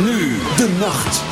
Nu de nacht.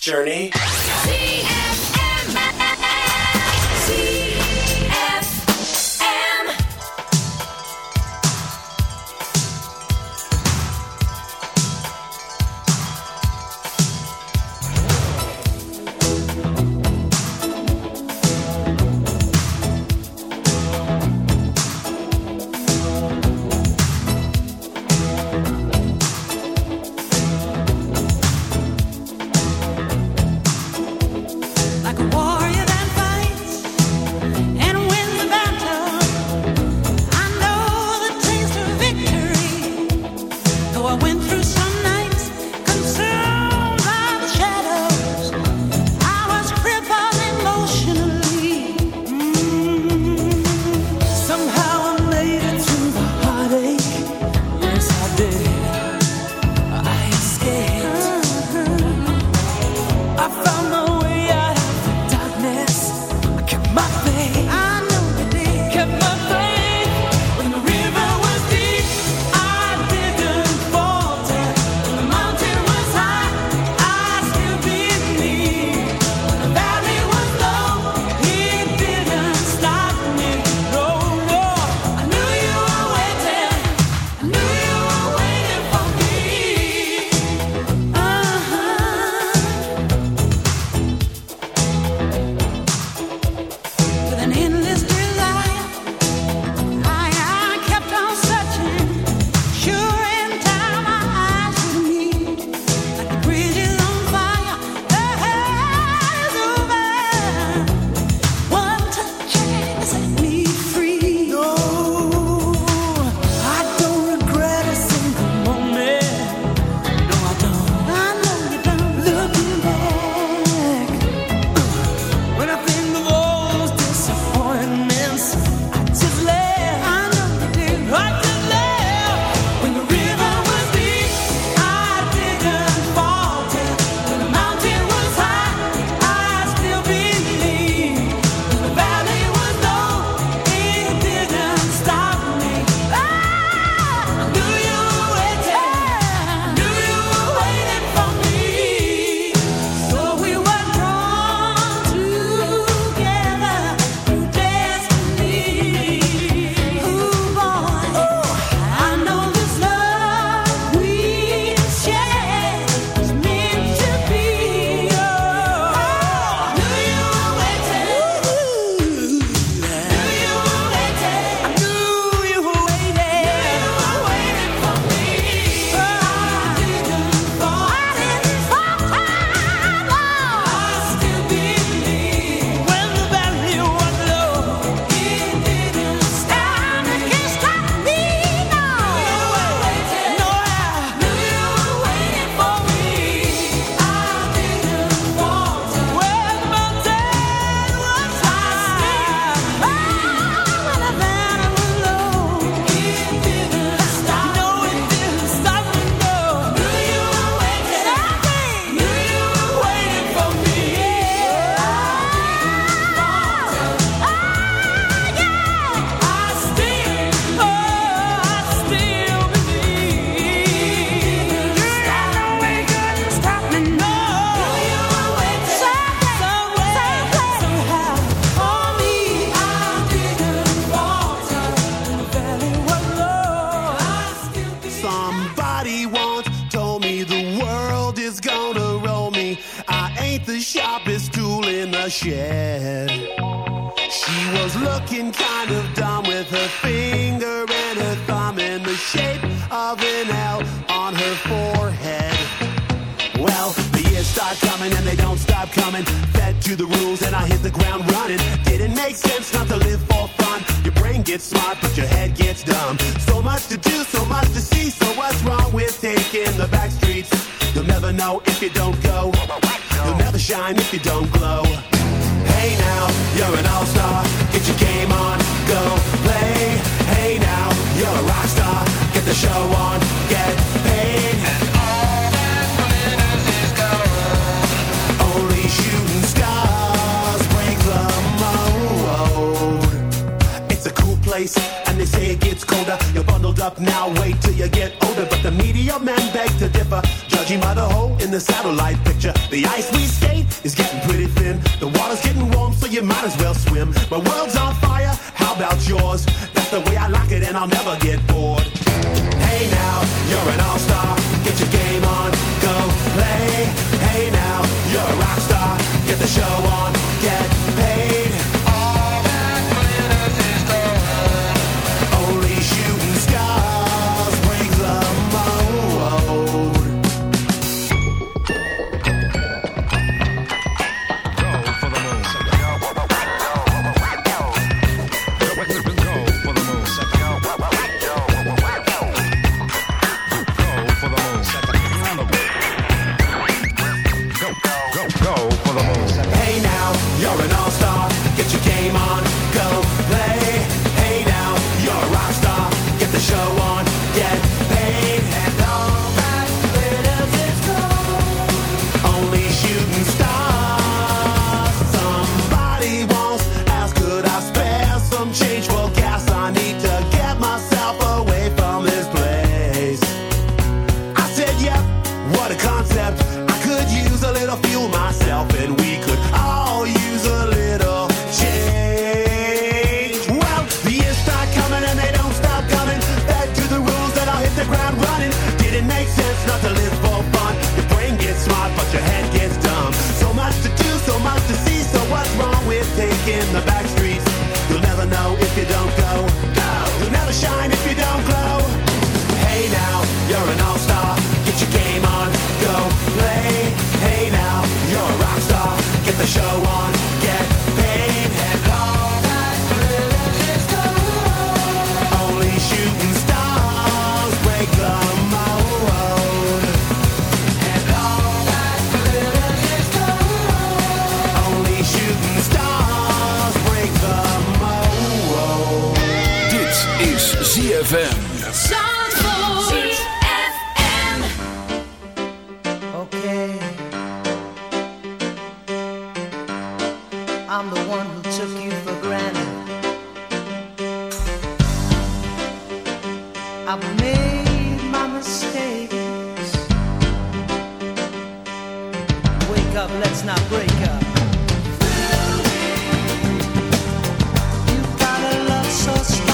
journey. I've made my mistakes. Wake up, let's not break up. You've got a love so strong.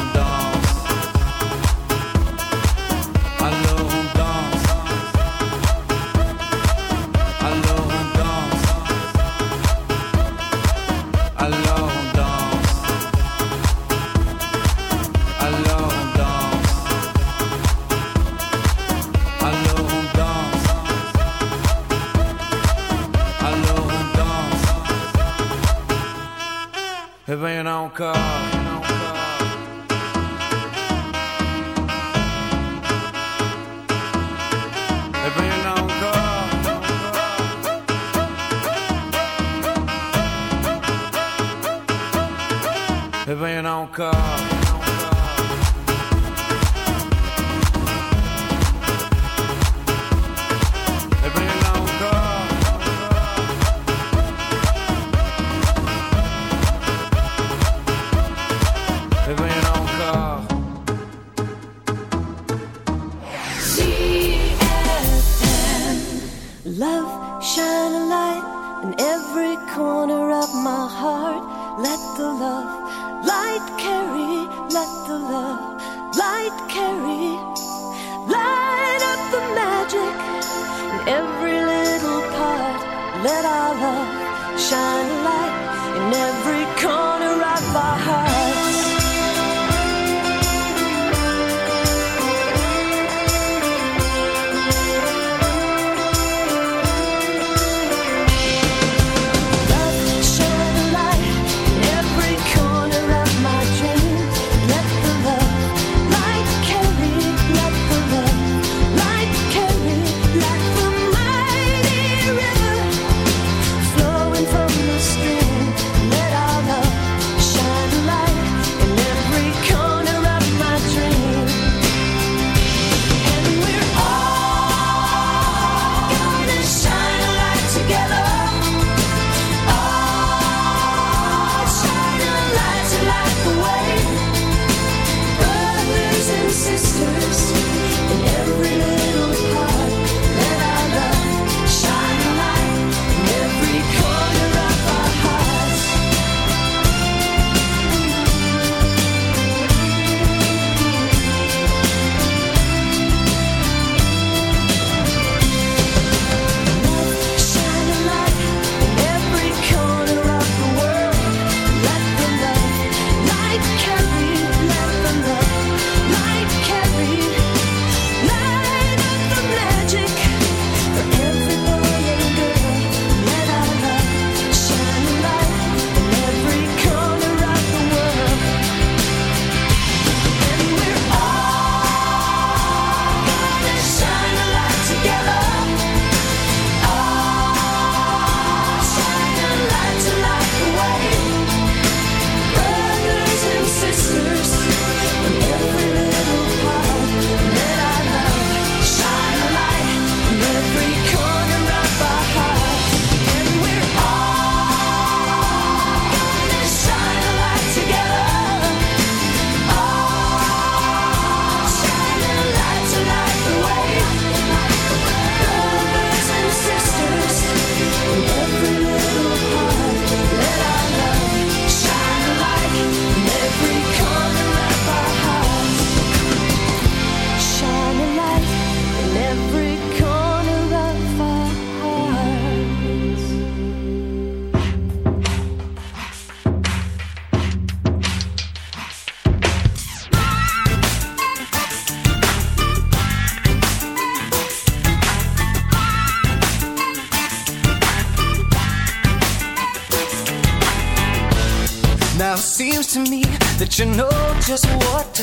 ben y'en a encore.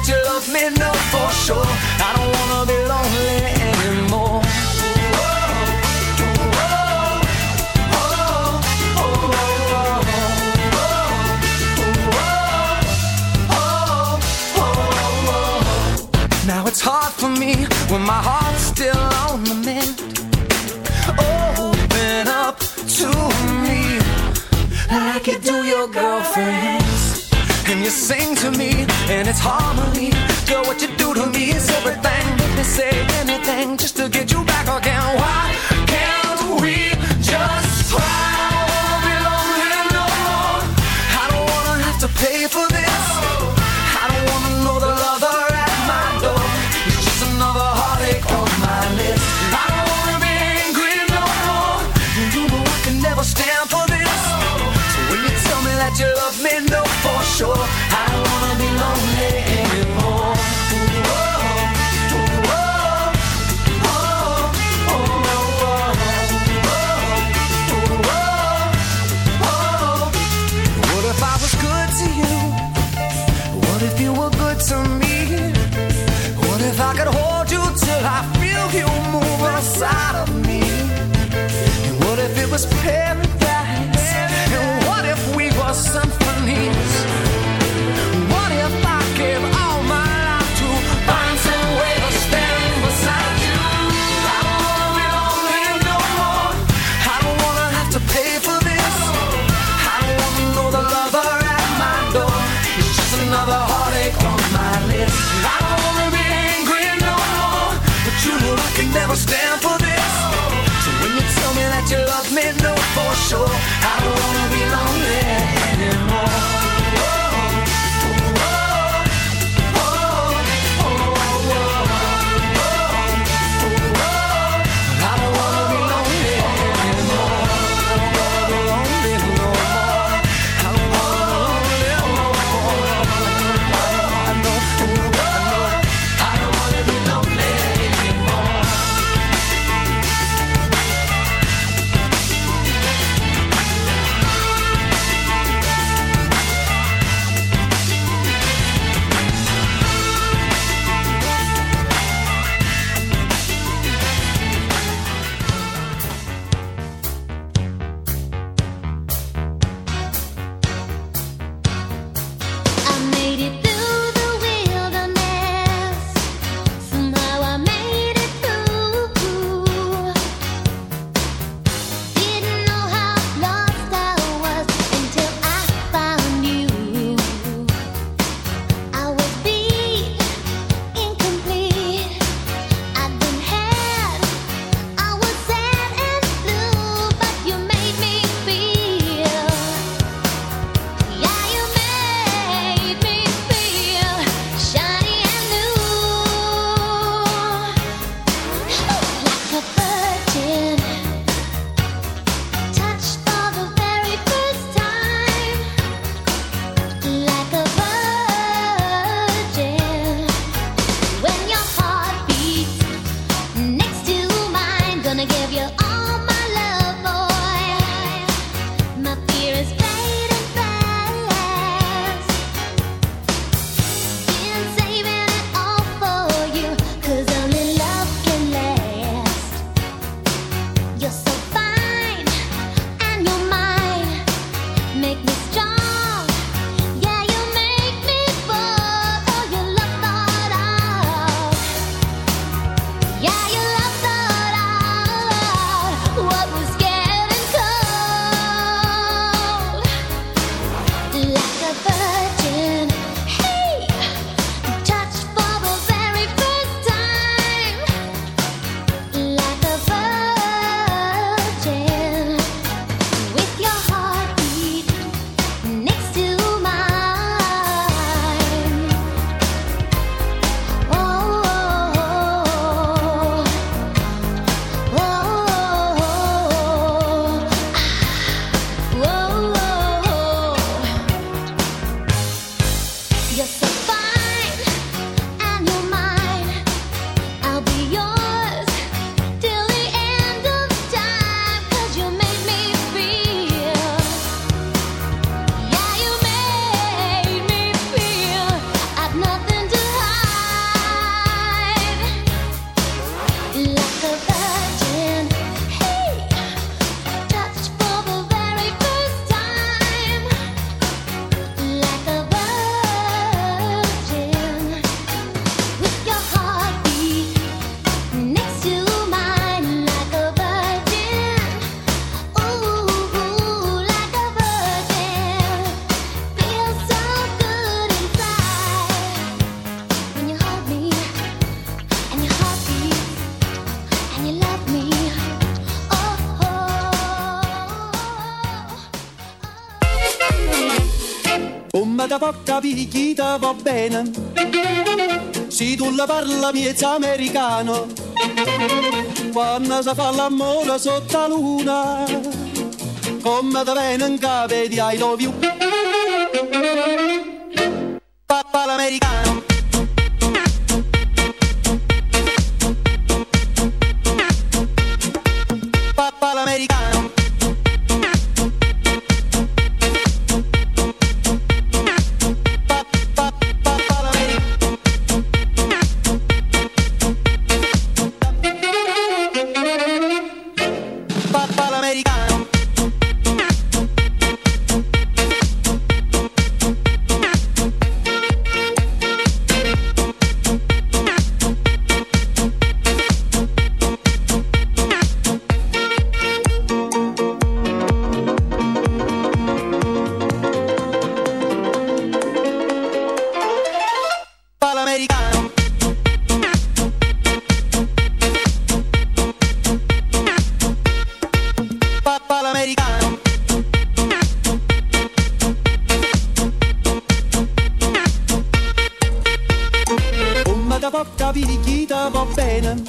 that you love me, no, for sure. I don't wanna be lonely anymore. Now it's hard for me when my heart's still on the mend. Open up to me like you do your girlfriend when you sing to me and it's harmony. Girl, what you do to me is everything. Let me say anything just to get. fichita va bene. Si tu la parla piezza americano, quando si fa l'amore sotto la luna, come da venen capo di I love. pirichita va bene.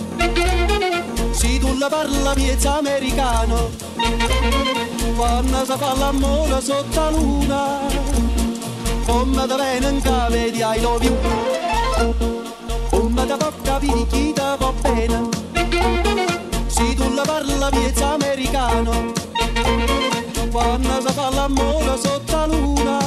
Si tu la parla miezza americano, quando si fa l'amore sotto la luna, come da venenca vedi ai love you. Come da bocca pirichita va bene. Si tu la parla miezza americano, quando si fa l'amore sotto la luna,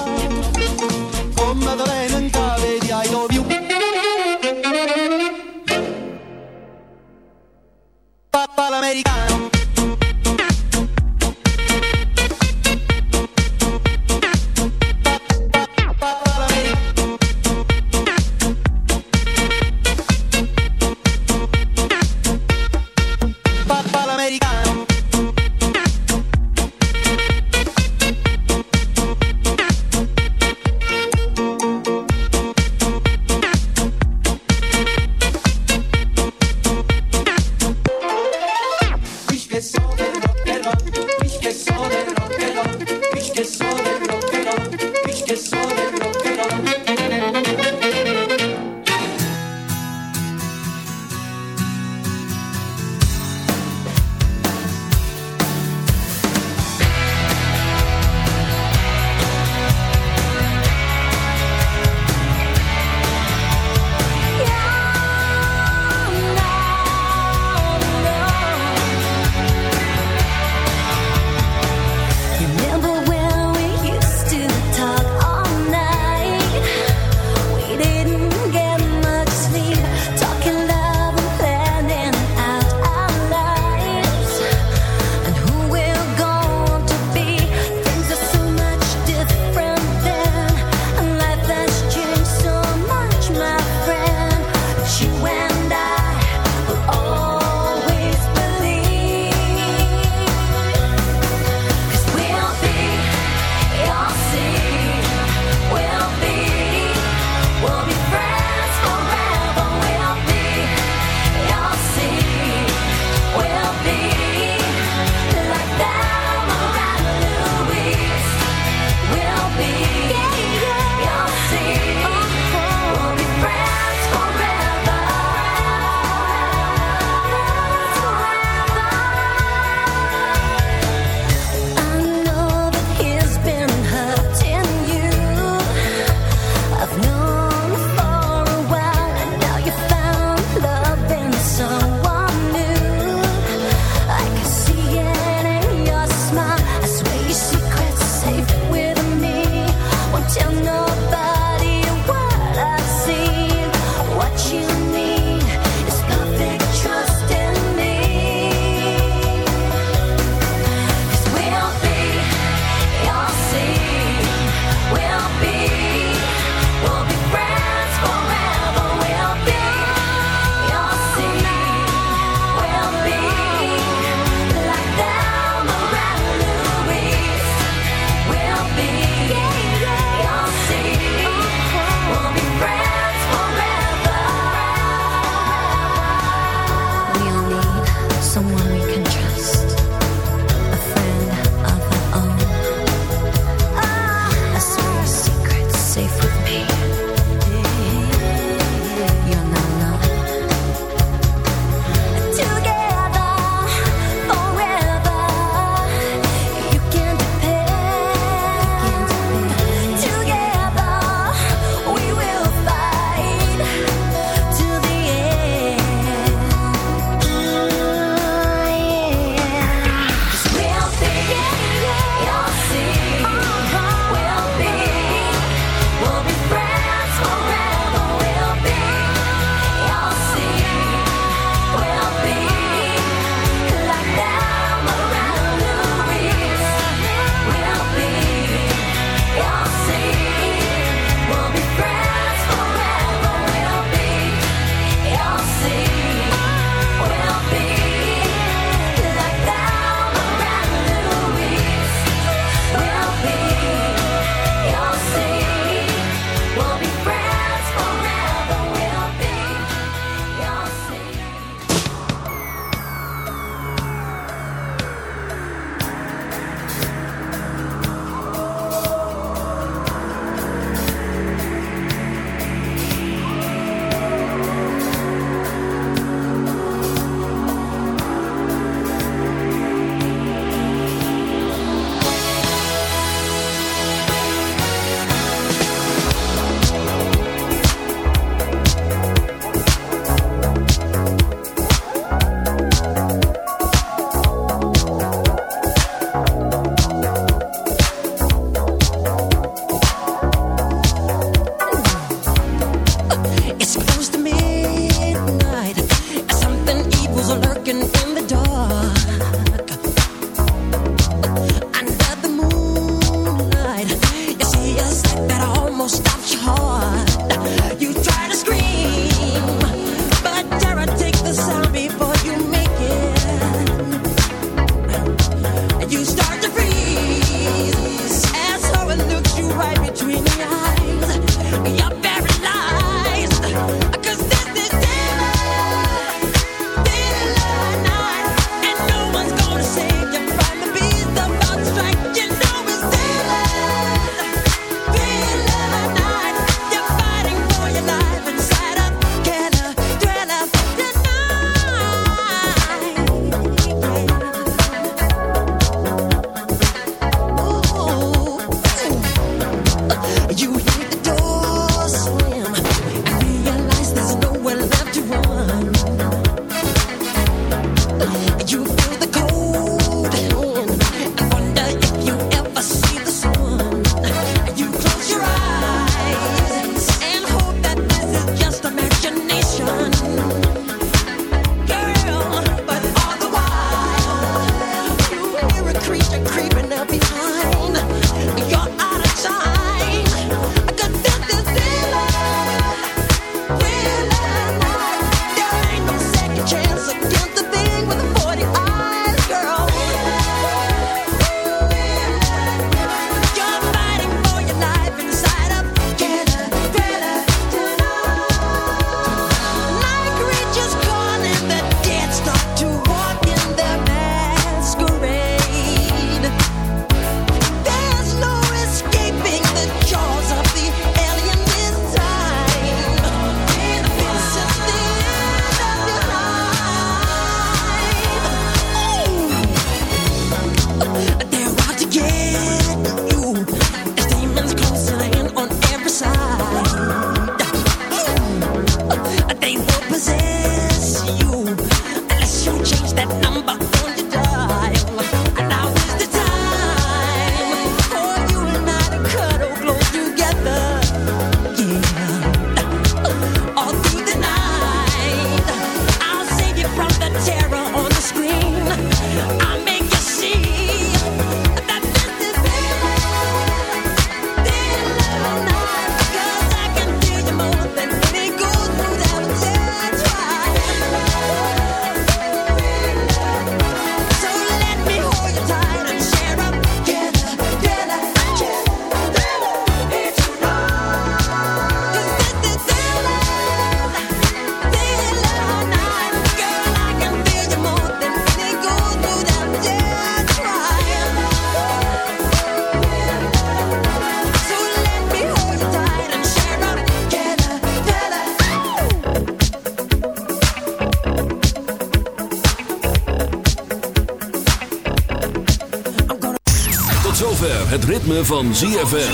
ritme van ZFM.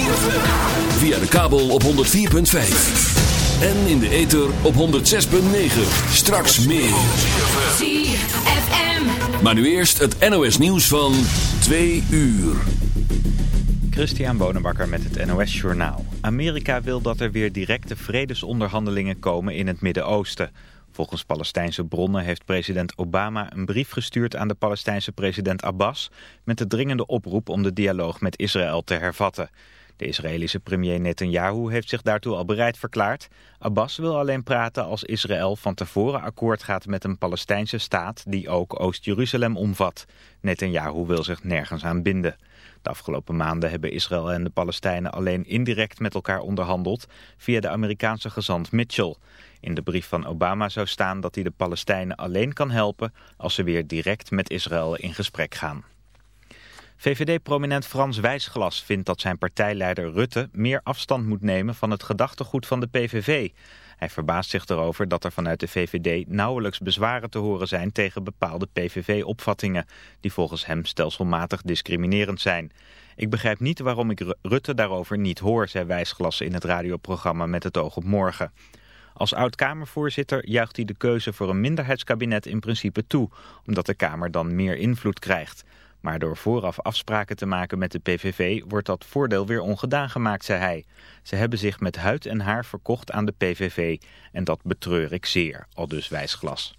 Via de kabel op 104.5. En in de ether op 106.9. Straks meer. ZFM. Maar nu eerst het NOS nieuws van 2 uur. Christian Bonenbakker met het NOS Journaal. Amerika wil dat er weer directe vredesonderhandelingen komen in het Midden-Oosten. Volgens Palestijnse bronnen heeft president Obama een brief gestuurd aan de Palestijnse president Abbas... met de dringende oproep om de dialoog met Israël te hervatten. De Israëlische premier Netanyahu heeft zich daartoe al bereid verklaard. Abbas wil alleen praten als Israël van tevoren akkoord gaat met een Palestijnse staat die ook Oost-Jeruzalem omvat. Netanyahu wil zich nergens aan binden. De afgelopen maanden hebben Israël en de Palestijnen alleen indirect met elkaar onderhandeld via de Amerikaanse gezant Mitchell. In de brief van Obama zou staan dat hij de Palestijnen alleen kan helpen als ze weer direct met Israël in gesprek gaan. VVD-prominent Frans Wijsglas vindt dat zijn partijleider Rutte meer afstand moet nemen van het gedachtegoed van de PVV. Hij verbaast zich erover dat er vanuit de VVD nauwelijks bezwaren te horen zijn tegen bepaalde PVV-opvattingen, die volgens hem stelselmatig discriminerend zijn. Ik begrijp niet waarom ik Rutte daarover niet hoor, zei Wijsglas in het radioprogramma Met het oog op morgen. Als oud-Kamervoorzitter juicht hij de keuze voor een minderheidskabinet in principe toe, omdat de Kamer dan meer invloed krijgt. Maar door vooraf afspraken te maken met de PVV wordt dat voordeel weer ongedaan gemaakt, zei hij. Ze hebben zich met huid en haar verkocht aan de PVV en dat betreur ik zeer, al dus wijsglas.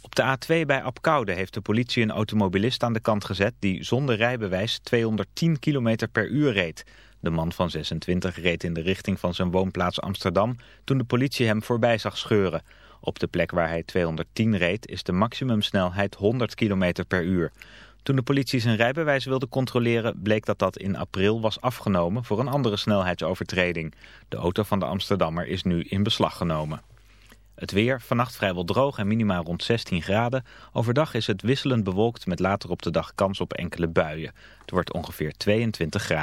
Op de A2 bij Apkoude heeft de politie een automobilist aan de kant gezet die zonder rijbewijs 210 km per uur reed. De man van 26 reed in de richting van zijn woonplaats Amsterdam toen de politie hem voorbij zag scheuren. Op de plek waar hij 210 reed is de maximumsnelheid 100 km per uur. Toen de politie zijn rijbewijs wilde controleren bleek dat dat in april was afgenomen voor een andere snelheidsovertreding. De auto van de Amsterdammer is nu in beslag genomen. Het weer, vannacht vrijwel droog en minimaal rond 16 graden. Overdag is het wisselend bewolkt met later op de dag kans op enkele buien. Het wordt ongeveer 22 graden.